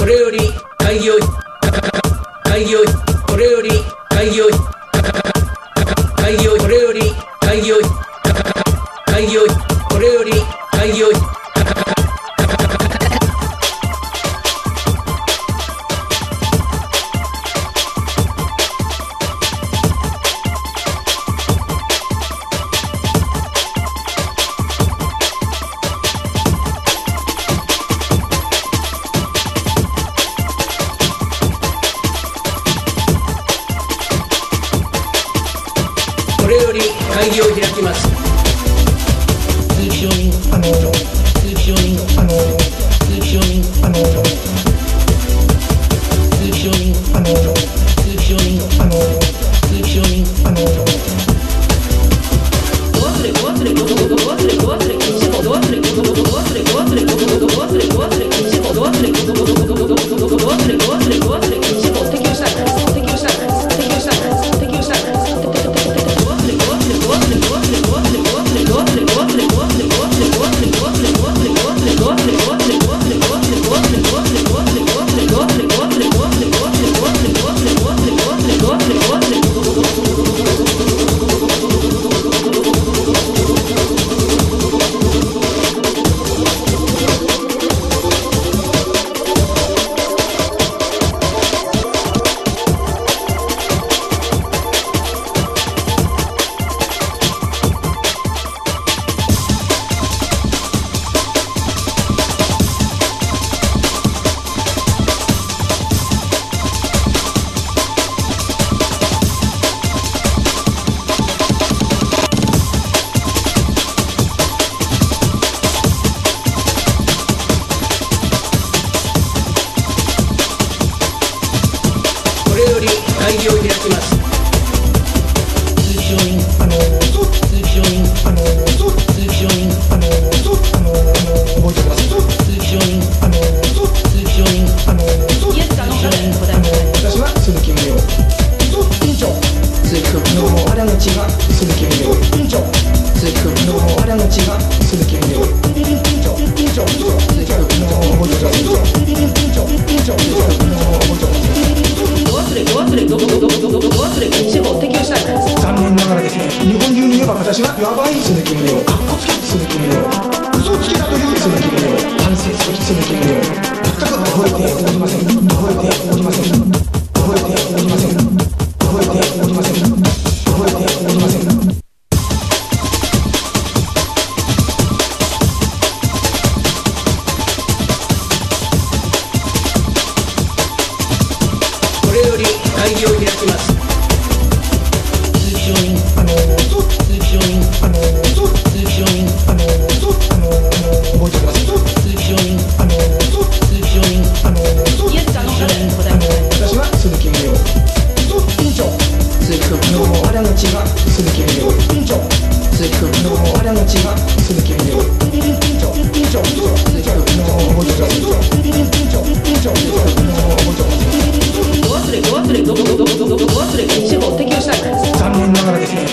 これより開業開業これより開業開業これより開業開業これよりれより会議を開きます。通あの通知あの通あの用したいからです残念ながらですね日本流に言えば私はやばい鈴木宗男かっこつけ鈴木宗男会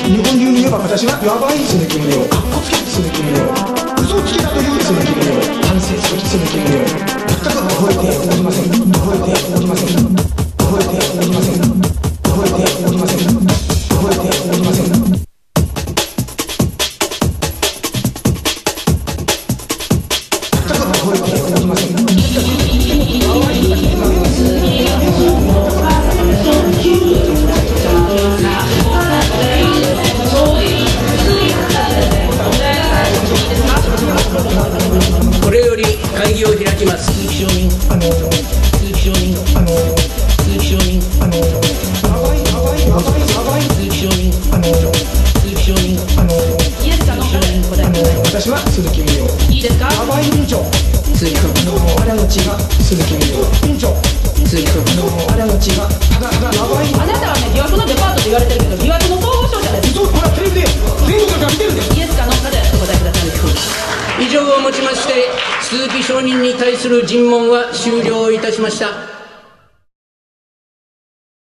日本流に言えば私はやばい鈴木宗男かっこつけ鈴木宗男嘘をつきだという鈴木宗男反省会議を開きます。鈴木承認あの鈴木承認あの鈴木承認あの鈴木承認あの鈴木承認あのイエスかノーかで答えてくださ私は鈴木宗男いいいですかやばい委員長鈴木君どうもあれの血が鈴木宗男委員長鈴木君どうもあれの血がただただやばいあなたはね疑惑のデパートと言われてるけど疑惑の総合商社ですほらテレビで全が見てるんですイエスかノーかでお答えください以上をもちまして鈴木証人に対する尋問は終了いたしました。